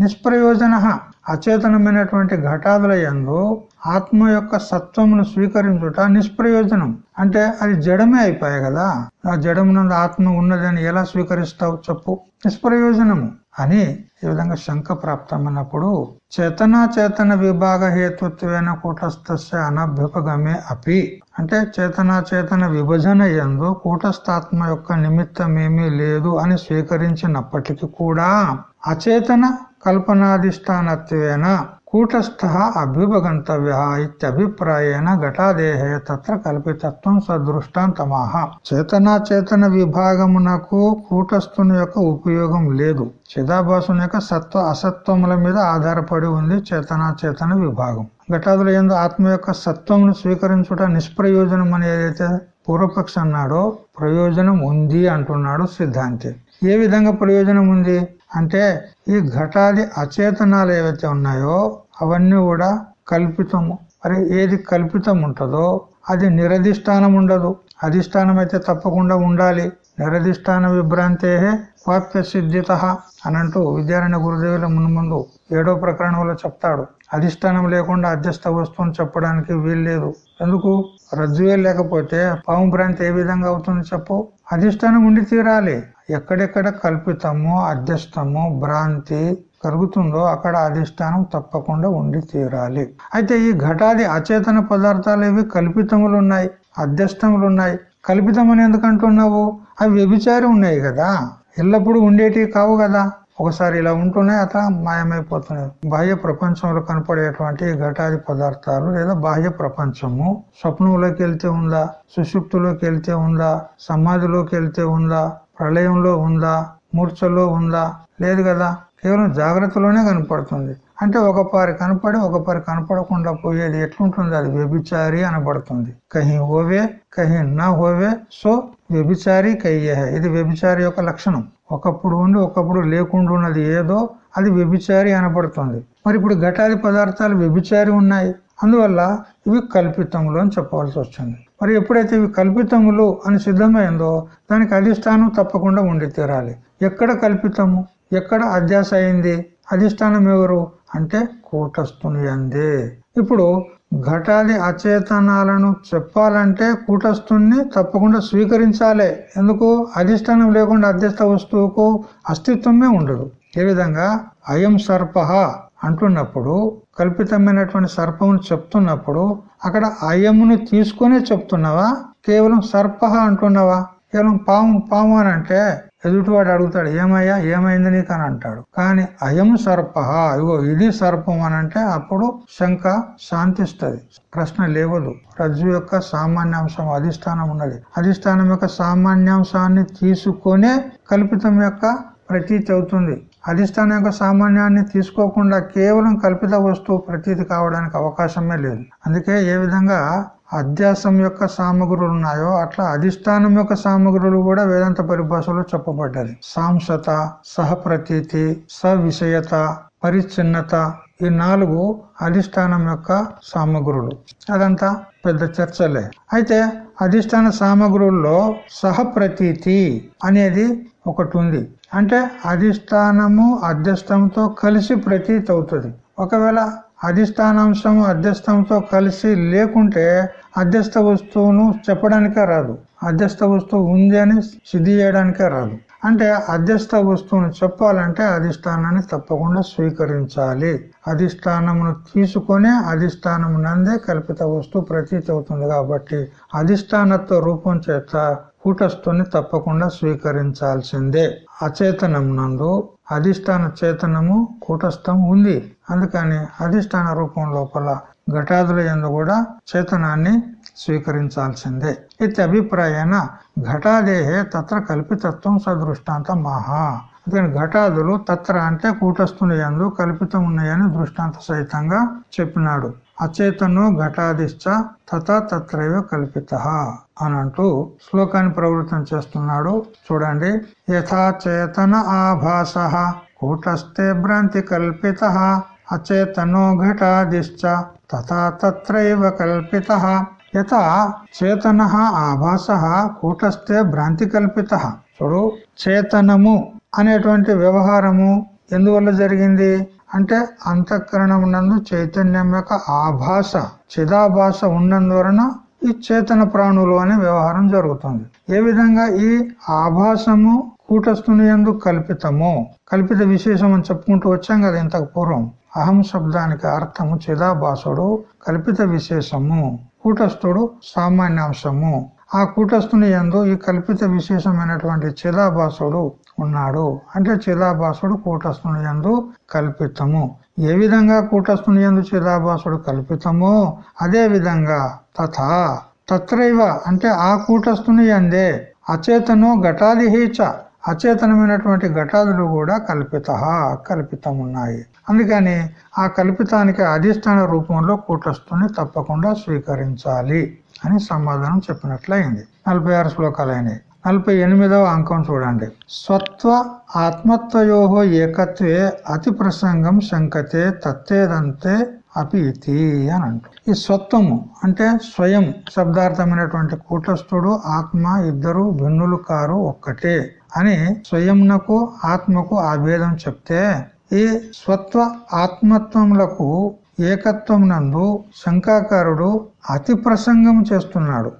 నిష్ప్రయోజన. అచేతనమైనటువంటి ఘటాదుల ఎందు ఆత్మ యొక్క సత్వమును స్వీకరించుట నిష్ప్రయోజనం. అంటే అది జడమే అయిపోయాయి కదా. ఆ జడమునందు ఆత్మ ఉన్నదని ఎలా స్వీకరిస్తావు చెప్పు. నిష్ప్రయోజనము. అని ఈ విధంగా శంక ప్రాప్తమైనప్పుడు చేతన చేతన విభాగ హేతుత్వేన కూటస్థస్య అనభ్యుపగమే అపి. అంటే చేతన చేతన విభజన ఎందు కూటస్థాత్మ యొక్క నిమిత్తమేమీ లేదు అని స్వీకరించినప్పటికీ కూడా అచేతన కల్పనాధిష్టానత్వేన కూటస్థ అభ్యుపగంతవ్య ఇత్యభిప్రాయేణ ఘటాదేహే తత్ర కల్పితత్వం సదృష్టాంతమాహ చేతనాచేతన విభాగమునకు కూటస్థుని యొక్క ఉపయోగం లేదు. చిదాభాసుని యొక్క సత్వ అసత్వముల మీద ఆధారపడి ఉంది చేతనాచేతన విభాగం. ఘటాదుల ఎందు ఆత్మ యొక్క సత్వమును స్వీకరించుట నిష్ప్రయోజనం అని ఏదైతే పూర్వపక్ష అన్నాడో ప్రయోజనం ఉంది అంటున్నాడు సిద్ధాంతి. ఏ విధంగా ప్రయోజనం ఉంది? అంటే ఈ ఘటాది అచేతనాలు ఏవైతే ఉన్నాయో అవన్నీ కూడా కల్పితము. మరి ఏది కల్పితం ఉంటుందో అది నిరధిష్టానం ఉండదు. అధిష్టానం అయితే తప్పకుండా ఉండాలి. నిరధిష్టాన విభ్రాంతే వాప్య సిద్ధిత అనంటూ విద్యారాయణ గురుదేవుల ముందు ముందు ఏడో ప్రకరణంలో చెప్తాడు. అధిష్టానం లేకుండా అధ్యస్థ వస్తువుని చెప్పడానికి వీల్లేదు. ఎందుకు? రజ్జువే లేకపోతే పాము భ్రాంతి ఏ విధంగా అవుతుంది చెప్పు? అధిష్టానం ఉండి తీరాలి. ఎక్కడెక్కడ కల్పితము అధ్యస్థము భ్రాంతి కలుగుతుందో అక్కడ అధిష్టానం తప్పకుండా ఉండి తీరాలి. అయితే ఈ ఘటాది అచేతన పదార్థాలు ఇవి కల్పితములు ఉన్నాయి అధ్యస్థములు ఉన్నాయి కల్పితం అని ఎందుకంటున్నావు అవి వ్యభిచారి ఉన్నాయి కదా. ఎల్లప్పుడూ ఉండేటివి కావు కదా. ఒకసారి ఇలా ఉంటున్నాయి అట్లా మాయమైపోతున్నాయి బాహ్య ప్రపంచంలో కనపడేటువంటి ఘటాది పదార్థాలు లేదా బాహ్య ప్రపంచము స్వప్నంలోకి వెళ్తే ఉందా? సుషుప్తిలోకి వెళ్తే ఉందా? సమాధిలోకి వెళ్తే ఉందా? ప్రళయంలో ఉందా? మూర్ఛలో ఉందా? లేదు కదా? కేవలం జాగ్రత్తలోనే కనపడుతుంది. అంటే ఒక పారి కనపడి ఒక పారి కనపడకుండా పోయేది ఎట్లుంటుంది? అది వ్యభిచారి అనబడుతుంది. కహి హోవే కహి నా హోవే సో వ్యభిచారి కయ్యే. ఇది వ్యభిచారి యొక్క లక్షణం. ఒకప్పుడు ఉండి ఒకప్పుడు లేకుండా ఉన్నది ఏదో అది వ్యభిచారి అనబడుతుంది. మరి ఇప్పుడు ఘటాది పదార్థాలు వ్యభిచారి ఉన్నాయి. అందువల్ల ఇవి కల్పితములు అని చెప్పవలసి వచ్చింది. మరి ఎప్పుడైతే ఇవి కల్పితములు అని సిద్ధమైందో దానికి అధిష్టానం తప్పకుండా ఉండి తీరాలి. ఎక్కడ కల్పితము? ఎక్కడ అధ్యాస అయింది? అధిష్టానం ఎవరు? అంటే కూటస్థుని అందే ఇప్పుడు ఘటాది అచేతనాలను చెప్పాలంటే కూటస్థుణ్ణి తప్పకుండా స్వీకరించాలి. ఎందుకు? అధిష్టానం లేకుండా అధ్యస్థ వస్తువుకు అస్తిత్వమే ఉండదు. ఏ విధంగా? అయం సర్ప అంటున్నప్పుడు కల్పితమైనటువంటి సర్పమును చెప్తున్నప్పుడు అక్కడ అయమును తీసుకునే చెప్తున్నావా? కేవలం సర్ప అంటున్నావా? కేవలం పాము పాము అని అంటే ఎదుటివాడు అడుగుతాడు ఏమయ్యా? ఏమైంది నీకు? అని అంటాడు. కానీ అయం సర్ప ఇగో ఇది సర్పం అని అంటే అప్పుడు శంక శాంతిస్తుంది. ప్రశ్న లేవదు. రజ్జు యొక్క సామాన్యాంశం అధిష్టానం ఉన్నది. అధిష్టానం యొక్క సామాన్యాంశాన్ని తీసుకొనే కల్పితం యొక్క ప్రతీతి అవుతుంది. అధిష్టానం యొక్క సామాన్యాన్ని తీసుకోకుండా కేవలం కల్పిత వస్తువు ప్రతీతి కావడానికి అవకాశమే లేదు. అందుకే ఏ విధంగా అధ్యాసం యొక్క సామగ్రులు ఉన్నాయో అట్లా అధిష్టానం యొక్క సామగ్రులు కూడా వేదాంత పరిభాషలో చెప్పబడ్డది సాంసత సహప్రతీతి సవిషయత పరిచ్ఛిన్నత ఈ నాలుగు అధిష్టానం యొక్క సామగ్రులు. అదంతా పెద్ద చర్చలే. అయితే అధిష్టాన సామగ్రుల్లో సహప్రతీతి అనేది ఒకటి ఉంది అంటే అధిష్టానము అధ్యస్థంతో కలిసి ప్రతీతి అవుతుంది ఒకవేళ అధిష్టానాంశము అధ్యస్థంతో కలిసి లేకుంటే అధ్యస్థ వస్తువును చెప్పడానికే రాదు. అధ్యస్థ వస్తువు ఉంది అని సిద్ధి చేయడానికే రాదు. అంటే అధ్యస్థ వస్తువును చెప్పాలంటే అధిష్టానాన్ని తప్పకుండా స్వీకరించాలి. అధిష్టానమును తీసుకొని అధిష్టానం నందే కల్పిత వస్తువు ప్రతీతి అవుతుంది కాబట్టి అధిష్టానత్వ రూపం చేత కూటస్థుని తప్పకుండా స్వీకరించాల్సిందే. అచేతనం నందు అధిష్టాన చేతనము కూటస్థం ఉంది. అందుకని అధిష్టాన రూపం లోపల ఘటాదుల ఎందు కూడా చేతనాన్ని స్వీకరించాల్సిందే. ఇది అభిప్రాయన ఘటాదేహే తత్ర కల్పితత్వం సదృష్టాంత మహా అందుకని ఘటాదులు తత్ర అంటే కూటస్థుని ఎందు కల్పితం ఉన్నాయని దృష్టాంత సహితంగా చెప్పినాడు. అచేతను ఘటాదిశ్చ తథా తత్రైవ కల్పిత అని అంటూ శ్లోకాన్ని ప్రవృత్తం చేస్తున్నాడు. చూడండి. యథాచేతన ఆభాస కూటస్థే భ్రాంతి కల్పిత అచేతనో ఘటాదిశ్చ తథా తత్రైవ కల్పిత యత చేతన ఆభాస కూటస్థే భ్రాంతి కల్పిత చూడు చేతనము అనేటువంటి వ్యవహారము ఎందువల్ల జరిగింది? అంటే అంతఃకరణం నందు చైతన్యం యొక్క ఆభాష చిదాభాష ఉన్నందువలన ఈ చేతన ప్రాణులు అనే వ్యవహారం జరుగుతుంది. ఏ విధంగా? ఈ ఆభాసము కూటస్థుని ఎందుకు కల్పితము. కల్పిత విశేషం అని చెప్పుకుంటూ వచ్చాం కదా ఇంతకు పూర్వం. అహం శబ్దానికి అర్థము చిదాభాసుడు కల్పిత విశేషము కూటస్థుడు సామాన్యాంశము ఆ కూటస్థుని ఎందు ఈ కల్పిత విశేషమైనటువంటి చిదాభాసుడు ఉన్నాడు. అంటే చిదాభాసుడు కూటస్థుని ఎందు కల్పితము. ఏ విధంగా కూటస్థుని ఎందు చిదాభాసుడు కల్పితమో అదే విధంగా తథా తత్రైవ అంటే ఆ కూటస్థుని ఎందే అచేతనో ఘటాదిహీచ అచేతనమైనటువంటి ఘటాదులు కూడా కల్పిత కల్పితం ఉన్నాయి అందుకని ఆ కల్పితానికి అధిష్టాన రూపంలో కూటస్థుని తప్పకుండా స్వీకరించాలి అని సమాధానం చెప్పినట్లయింది. నలభై ఆరు శ్లోకాలైనవి నలభై ఎనిమిదవ అంకం చూడండి. స్వత్వ ఆత్మత్వయోహో ఏకత్వే అతి ప్రసంగం శంకతే తత్తేదంతే అపీతి అని అంటూ ఈ స్వత్వము అంటే స్వయం శబ్దార్థమైనటువంటి కూటస్థుడు ఆత్మ ఇద్దరు భిన్నులు కారు ఒక్కటే అని స్వయంనకు ఆత్మకు ఆ భేదం చెప్తే ఈ స్వత్వ ఆత్మత్వములకు ఏకత్వం నందు శంకాకారుడు అతి ప్రసంగం చేస్తున్నాడు.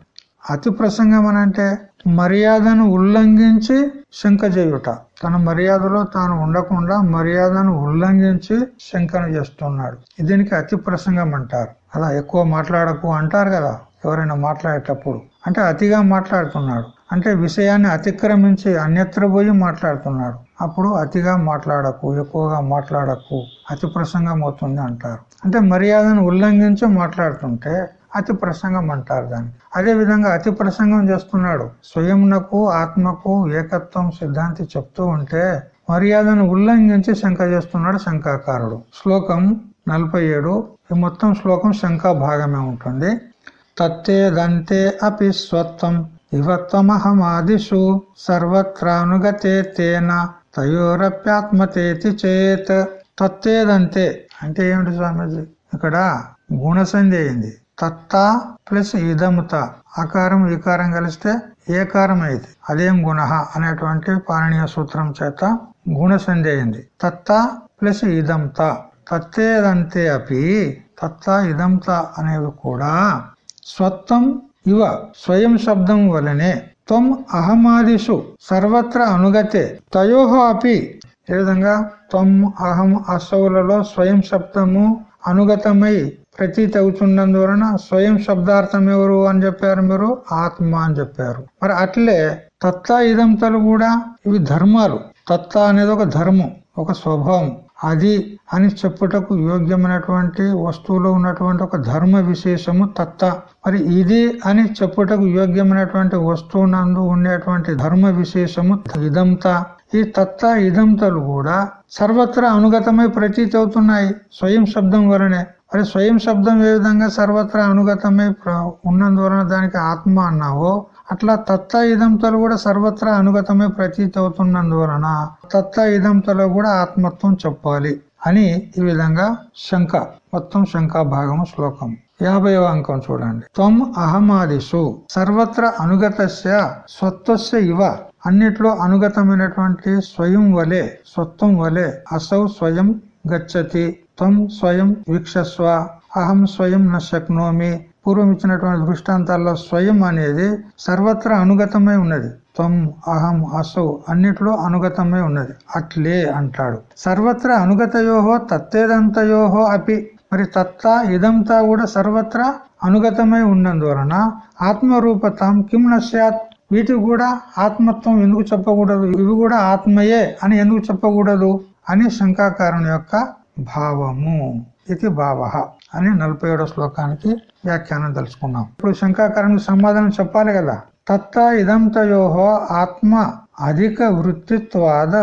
అతి ప్రసంగం అనంటే మర్యాదను ఉల్లంఘించి శంక చేయుట తన మర్యాదలో తాను ఉండకుండా మర్యాదను ఉల్లంఘించి శంకను చేస్తున్నాడు. దీనికి అతి ప్రసంగం అంటారు. అలా ఎక్కువ మాట్లాడకు అంటారు కదా ఎవరైనా మాట్లాడేటప్పుడు. అంటే అతిగా మాట్లాడుతున్నాడు. అంటే విషయాన్ని అతిక్రమించి అన్యత్ర పోయి మాట్లాడుతున్నాడు. అప్పుడు అతిగా మాట్లాడకు ఎక్కువగా మాట్లాడకు అతి ప్రసంగం అవుతుంది అంటారు. అంటే మర్యాదను ఉల్లంఘించి మాట్లాడుతుంటే అతి ప్రసంగం అంటారు దాన్ని. అదే విధంగా అతి ప్రసంగం చేస్తున్నాడు. స్వయంనకు ఆత్మకు ఏకత్వం సిద్ధాంతి చెప్తూ ఉంటే మర్యాదను ఉల్లంఘించి శంక చేస్తున్నాడు శంకాకారుడు. శ్లోకం నలభై ఏడు. ఈ మొత్తం శ్లోకం శంకా భాగమే ఉంటుంది. తత్తేదంతే అపి స్వత్వం ఇవత్వమహమాదిషు సర్వత్రానుగతే తేన తయోరప్యాత్మతేతి చేత్. తత్తేదంతే అంటే ఏమిటి స్వామీజీ? ఇక్కడ గుణసంధి అయింది. తత్త ప్లస్ ఇదముత. ఆకారం వికారం కలిస్తే ఏకారం అయింది అదేం గుణ అనేటువంటి పాలనీయ సూత్రం చేత గుణసంధి అయింది తత్త ప్లస్ ఇదంత తత్తేదంతే అపి తత్త ఇదంత అనేవి కూడా స్వత్వం ఇవ స్వయం శబ్దం వలనే త్వం అహమాదిషు సర్వత్ర అనుగతే తయోహో అపి. ఏ విధంగా? త్వం అహం అసౌలలో స్వయం శబ్దము అనుగతమై ప్రతీతి అవుతున్నందువలన స్వయం శబ్దార్థం ఎవరు అని చెప్పారు మీరు? ఆత్మ అని చెప్పారు. మరి అట్లే తత్త ఇదంతలు కూడా ఇవి ధర్మాలు. తత్త అనేది ఒక ధర్మం ఒక స్వభావం. అది అని చెప్పుటకు యోగ్యమైనటువంటి వస్తువులో ఉన్నటువంటి ఒక ధర్మ విశేషము తత్త. మరి ఇది అని చెప్పుటకు యోగ్యమైనటువంటి వస్తువునందు ఉండేటువంటి ధర్మ విశేషము ఇదంతా. ఈ తత్త ఇదంతలు కూడా సర్వత్రా అనుగతమై ప్రతీతి అవుతున్నాయి స్వయం శబ్దం వలనే. మరి స్వయం శబ్దం ఏ విధంగా సర్వత్రా అనుగతమై ఉన్నందువలన దానికి ఆత్మ అన్నావో అట్లా తత్త ఇదంతలు కూడా సర్వత్రా అనుగతమై ప్రతీతి అవుతున్నందువలన తత్త ఇదంతలో కూడా ఆత్మత్వం చెప్పాలి అని ఈ విధంగా శంక మొత్తం శంకా భాగము శ్లోకం. యాభైవ అంకం చూడండి. త్వం అహమాదిషు సర్వత్ర అనుగతస్య స్వత్వస్య ఇవ. అన్నిట్లో అనుగతమైనటువంటి స్వయం వలె స్వత్వం వలె అసౌ స్వయం గచ్చతి. త్వం స్వయం వీక్షస్వ అహం స్వయం నశక్నోమి పూర్వం ఇచ్చినటువంటి దృష్టాంతాల్లో స్వయం అనేది సర్వత్రా అనుగతమై ఉన్నది. త్వం అహం అసౌ అన్నిట్లో అనుగతమై ఉన్నది. అట్లే అంటాడు. సర్వత్ర అనుగతయోహో తత్తేదంతయోహో అపి. మరి తత్త ఇదంతా కూడా సర్వత్రా అనుగతమై ఉన్నందువలన ఆత్మరూపతం కిం నశ్యాత్ వీటికి కూడా ఆత్మత్వం ఎందుకు చెప్పకూడదు? ఇవి కూడా ఆత్మయే అని ఎందుకు చెప్పకూడదు? అని శంకాకారుని యొక్క భావము ఇది భావ అని నలభై ఏడో శ్లోకానికి వ్యాఖ్యానం తెలుసుకున్నాం. ఇప్పుడు శంకాకారానికి సమాధానం చెప్పాలి కదా. తత్త ఇదంతయోహో ఆత్మ అధిక వృత్తిత్వాద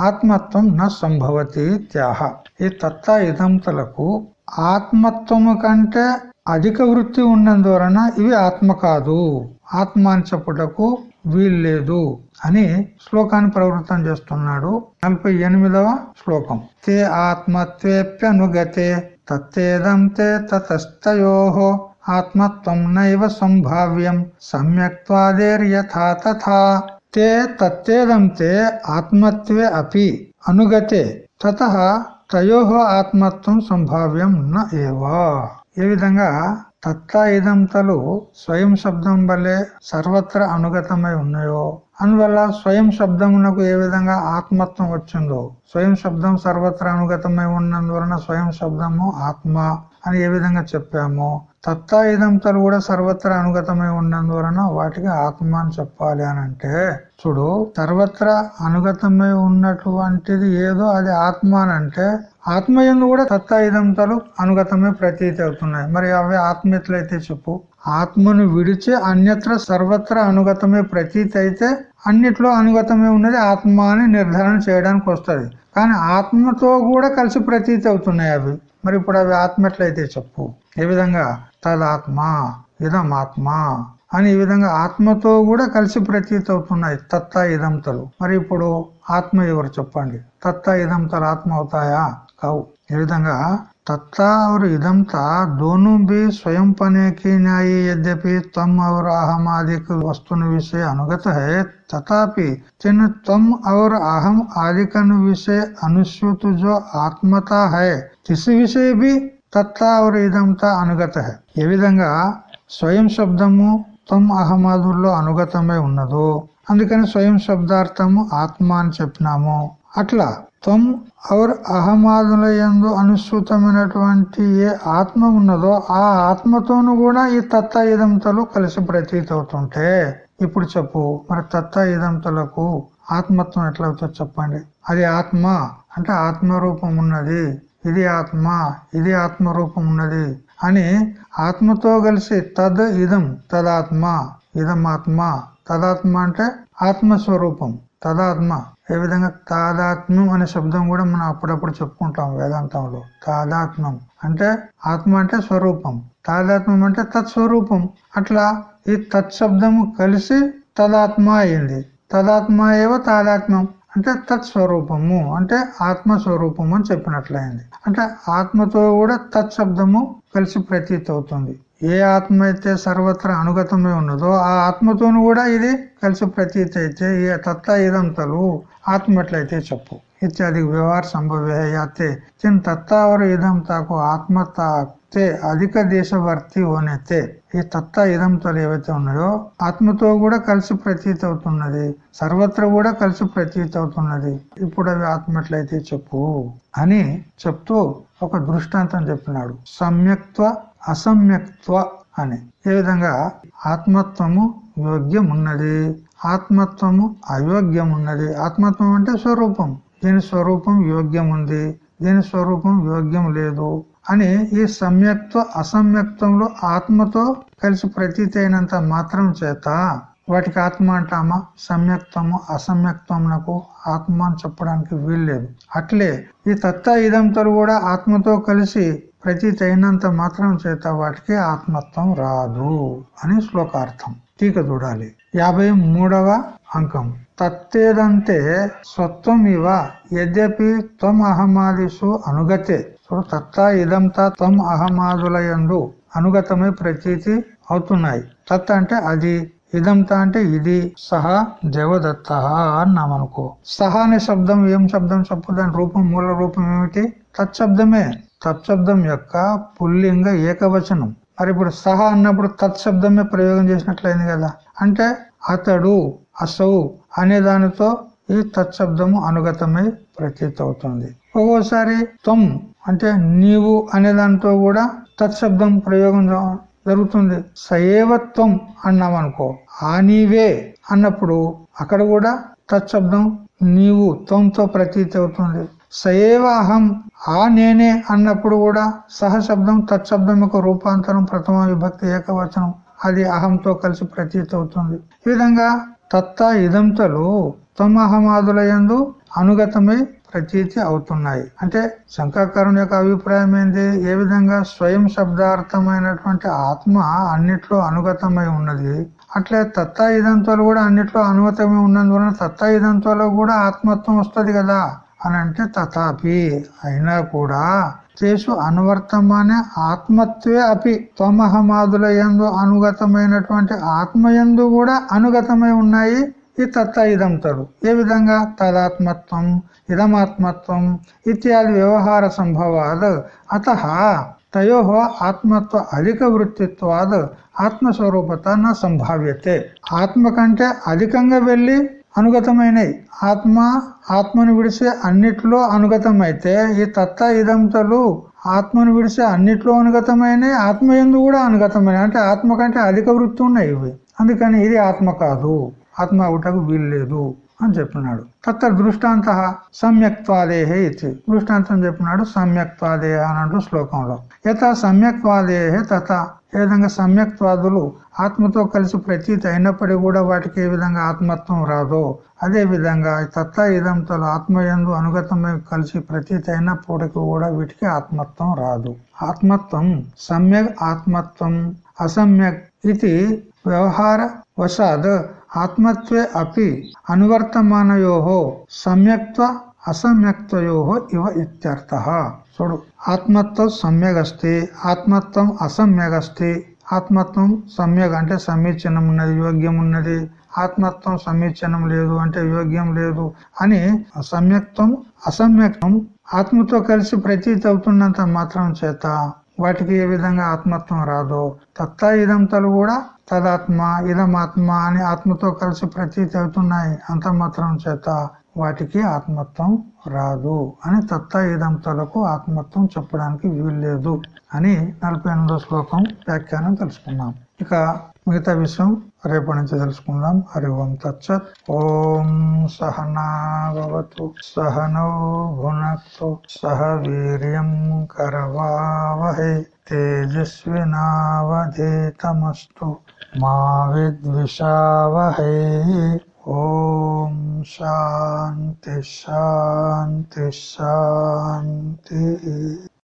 ఆత్మత్వం న సంభవతి త్యాహ ఈ తత్త ఇదంతలకు ఆత్మత్వము కంటే అధిక వృత్తి ఉన్నందువలన ఇవి ఆత్మ కాదు. ఆత్మ అని చెప్పుటకు వీల్లేదు అని శ్లోకాన్ని ప్రవృత్తం చేస్తున్నాడు. నలభై ఎనిమిదవ శ్లోకం. తే ఆత్మత్వేప్యనుగతే తత్తేదం తే తతస్తయో ఆత్మత్వం నైవ సంభావ్యం సమ్యక్వాదేర్యథా తథా. తే తత్తేదం తే ఆత్మత్వే అపి అనుగతే తత తయో ఆత్మత్వం సంభావ్యం న ఏవా. ఏ విధంగా తత్త ఇదంతలు స్వయం శబ్దం వల్లే సర్వత్ర అనుగతమై ఉన్నాయో. అందువల్ల స్వయం శబ్దమునకు ఏ విధంగా ఆత్మత్వం వచ్చిందో స్వయం శబ్దం సర్వత్ర అనుగతమై ఉన్నందువలన స్వయం శబ్దము ఆత్మ. అని ఏ విధంగా చెప్పామో తత్త ఇదంతలు కూడా సర్వత్ర అనుగతమై ఉన్నందువలన వాటికి ఆత్మ అని చెప్పాలి అని అంటే చూడు సర్వత్రా అనుగతమై ఉన్నటువంటిది ఏదో అది ఆత్మ అని అంటే ఆత్మ ఎందు కూడా తత్త ఇదంతలు అనుగతమై ప్రతీతి అవుతున్నాయి. మరి అవి ఆత్మ ఎట్లయితే చెప్పు. ఆత్మను విడిచి అన్యత్ర సర్వత్ర అనుగతమే ప్రతీతి అయితే అన్నిట్లో అనుగతమే ఉన్నది ఆత్మ అని నిర్ధారణ చేయడానికి వస్తుంది. కానీ ఆత్మతో కూడా కలిసి ప్రతీతి అవుతున్నాయి అవి. మరి ఇప్పుడు అవి ఆత్మ ఎట్లయితే చెప్పు? ఏ విధంగా? తదాత్మ ఇదం ఆత్మ అని ఈ విధంగా ఆత్మతో కూడా కలిసి ప్రతీతి అవుతున్నాయి. తత్త ఇదంతలు మరి ఇప్పుడు ఆత్మ ఎవరు చెప్పండి? తత్త ఇదంతలు ఆత్మ అవుతాయా? కావు. ఈ విధంగా? तत्ता और इदमता दोनों भी स्वयं पने की न्यायी यद्यपि तम और अहम आदि वस्तु विषय अनुगत है तथापि चिन्ह तम और अहम आदि विषय अनुसूत जो ఆత్మత है इस विषय भी తత్తా और ఇదంతా అనుగత హై ఏ విధంగా స్వయం శబ్దము తం అహమాదుల్లో అనుగతమై ఉన్నదో అందుకని స్వయం శబ్దార్థము ఆత్మ అని చెప్పినాము అట్లా త్వం ఔర్ అహమాదులయందు అనుసృతమైనటువంటి ఏ ఆత్మ ఉన్నదో ఆ ఆత్మతోను కూడా ఈ తత్త ఇదంతలు కలిసి ప్రతీత అవుతుంటే ఇప్పుడు చెప్పు మరి తత్త ఇదంతలకు ఆత్మత్వం ఎట్లా అవుతుందో చెప్పండి. అది ఆత్మ అంటే ఆత్మరూపం ఉన్నది ఇది ఆత్మ ఇది ఆత్మరూపం ఉన్నది అని ఆత్మతో కలిసి తద్ ఇదం తదాత్మ ఇదం ఆత్మ తదాత్మ అంటే ఆత్మస్వరూపం తదాత్మ. ఏ విధంగా తాదాత్మ్యం అనే శబ్దం కూడా మనం అప్పుడప్పుడు చెప్పుకుంటాం వేదాంతంలో. తాదాత్మ్యం. అంటే ఆత్మ అంటే స్వరూపం. తాదాత్మ్యం అంటే తత్స్వరూపం. అట్లా ఈ తత్శబ్దము కలిసి తదాత్మ అయింది. తదాత్మ ఏవో తాదాత్మ్యం. అంటే తత్స్వరూపము అంటే ఆత్మస్వరూపము అని చెప్పినట్లయింది. అంటే ఆత్మతో కూడా తత్శబ్దము కలిసి ప్రతీతి అవుతుంది. ఏ ఆత్మ అయితే సర్వత్రా అనుగతమే ఉన్నదో ఆ ఆత్మతోను కూడా ఇది కలిసి ప్రతీతి అయితే ఏ తత్త ఇదంతలు ఆత్మ ఎట్లయితే చెప్పు. ఇత్యాది వ్యవహార సంభవ్యాతే తిన్ తత్తావర ఇదంతకు ఆత్మ తాతే అధిక దేశవర్తి ఓనైతే ఈ తత్త ఇదంతలు ఏవైతే ఉన్నాయో ఆత్మతో కూడా కలిసి ప్రతీతి అవుతున్నది సర్వత్ర కూడా కలిసి ప్రతీతి అవుతున్నది ఇప్పుడు అవి ఆత్మ ఎట్లయితే చెప్పు అని చెప్తూ ఒక దృష్టాంతం చెప్పినాడు. సమ్యక్త్వ అసమ్యక్త్వ అని. ఏ విధంగా? ఆత్మత్వము యోగ్యం ఉన్నది ఆత్మత్వము అయోగ్యం ఉన్నది ఆత్మత్వం అంటే స్వరూపం. దీని స్వరూపం యోగ్యం ఉంది దీని స్వరూపం యోగ్యం లేదు. అని ఈ సమ్యక్త్వ అసమ్యక్తంలో ఆత్మతో కలిసి ప్రతీతి అయినంత మాత్రం చేత వాటికి ఆత్మ అంటామా? సమ్యక్తము అసమ్యక్తమునకు ఆత్మ అని చెప్పడానికి వీల్లేదు అట్లే ఈ తత్వ ఇదంతలు కూడా ఆత్మతో కలిసి ప్రతీతి అయినంత మాత్రం చేత వాటికి ఆత్మత్వం రాదు అని శ్లోకార్థం. టీక చూడాలి. యాభై మూడవ అంకం. తత్తేదంతే స్వత్వం ఇవ యద్యపి త్వం అహమాదిషు అనుగతే. ఇప్పుడు తత్తా ఇదంతా త్వం అహమాదులయందు అనుగతమై ప్రతీతి అవుతున్నాయి. తత్ అంటే అది ఇదంతా అంటే ఇది సహా దేవదత్త అన్నామనుకో సహా అనే శబ్దం ఏం శబ్దం చెప్పు దాని రూపం మూల రూపం ఏమిటి? తత్శబ్దమే తత్శబ్దం యొక్క పుల్లింగ ఏకవచనం. మరి ఇప్పుడు సహా అన్నప్పుడు తత్శబ్దమే ప్రయోగం చేసినట్లయింది కదా. అంటే అతడు అసౌ అనే దానితో ఈ తత్శబ్దము అనుగతమై ప్రతీత అవుతుంది ఒక్కోసారి త్వం అంటే నీవు అనే దాంతో కూడా తత్శబ్దం ప్రయోగం జరుగుతుంది. సయేవత్వం అన్నాం అనుకో ఆ నీవే అన్నప్పుడు అక్కడ కూడా తత్శబ్దం నీవు త్వంతో ప్రతీతి అవుతుంది. సయేవ అహం ఆ నేనే అన్నప్పుడు కూడా సహశబ్దం తత్శబ్దం యొక్క రూపాంతరం ప్రథమ విభక్తి ఏకవచనం అది అహంతో కలిసి ప్రతీతి అవుతుంది. ఈ విధంగా తత్త ఇదంతలు తమహమాదులయందు అనుగతమై ప్రతీతి అవుతున్నాయి. అంటే శంకాకరుని యొక్క అభిప్రాయం ఏంది? ఏ విధంగా స్వయం శబ్దార్థమైనటువంటి ఆత్మ అన్నిట్లో అనుగతమై ఉన్నది? అట్లే తత్తా ఇదంతాలు కూడా అన్నిట్లో అనుగతమై ఉన్నందువలన తత్తా ఇదంతాలో కూడా ఆత్మత్వం వస్తుంది కదా? అని అంటే తథాపి అయినా కూడా తేసు అనువర్తమానే ఆత్మత్వే అపి త్వమహమాదుల ఎందు అనుగతమైనటువంటి ఆత్మయందు కూడా అనుగతమై ఉన్నాయి. ఈ తత్త ఇదంతలు ఏ విధంగా? తదాత్మత్వం ఇదమాత్మత్వం ఇత్యాది వ్యవహార సంభవాద్. అత తయో ఆత్మత్వ అధిక వృత్తిత్వాద్. ఆత్మస్వరూపత నా సంభావ్యతే. ఆత్మ కంటే అధికంగా వెళ్ళి అనుగతమైనవి ఆత్మ ఆత్మను విడిసే అన్నిట్లో అనుగతమైతే ఈ తత్త ఇదంతలు ఆత్మను విడిసే అన్నిట్లో అనుగతమైన ఆత్మ ఎందు కూడా అనుగతమైన. అంటే ఆత్మ కంటే అధిక వృత్తి ఉన్నాయి ఇవి. అందుకని ఇది ఆత్మ కాదు. ఆత్మ అవుటకు వీల్లేదు అని చెప్పినాడు. తత్త దృష్టాంత సమ్యక్వాదేహే ఇచ్చి దృష్టాంతం చెప్పినాడు సమ్యక్వాదేహ అన్నట్టు శ్లోకంలో. యథ సమ్యక్వాదేహే తథ. ఏ విధంగా సమ్యక్వాదులు ఆత్మతో కలిసి ప్రతీతి అయినప్పటికీ కూడా వాటికి ఏ విధంగా ఆత్మత్వం రాదో అదే విధంగా తత్త ఇదంతో ఆత్మయందు అనుగతమై కలిసి ప్రతీతి అయినప్పటికీ కూడా వీటికి ఆత్మత్వం రాదు. ఆత్మత్వం సమ్యక్ ఆత్మత్వం అసమ్యక్ ఇది వ్యవహార వశాద్ ఆత్మత్వే అపి అనువర్తమానయోహో సమ్యక్త్వ అసమ్యక్తయో ఇవ ఇత్యర్థ. చూడు ఆత్మత్వం సమ్యగస్తి ఆత్మత్వం అసమ్యగస్తి ఆత్మత్వం సమ్యగ్ అంటే సమీచీనం ఉన్నది యోగ్యం ఉన్నది ఆత్మత్వం సమీచీనం లేదు అంటే యోగ్యం లేదు అని సమ్యక్తం అసమ్యక్తం ఆత్మతో కలిసి ప్రతీతి అవుతున్నంత మాత్రం చేత వాటికి ఏ విధంగా ఆత్మత్వం రాదో తత్తా ఇదంతలు కూడా తదాత్మ ఇదమాత్మ అని ఆత్మతో కలిసి ప్రతీతి అవుతున్నాయి. అంత మాత్రం చేత వాటికి ఆత్మత్వం రాదు అని తత్త ఇదంతలకు ఆత్మత్వం చెప్పడానికి వీల్లేదు అని నలభై ఎనిమిదో శ్లోకం వ్యాఖ్యానం తెలుసుకున్నాం. ఇక మిగతా విషయం రేపటి నుంచి తెలుసుకుందాం. హరి ఓం తచ్చత్ ఓం సహనాభవతు సహనో భునక్తు. సహ వీర్యం కరవావహే. తేజస్వినావధేతమస్తు. మా విద్విషావహే. ఓం శాంతి శాంతి శాంతి.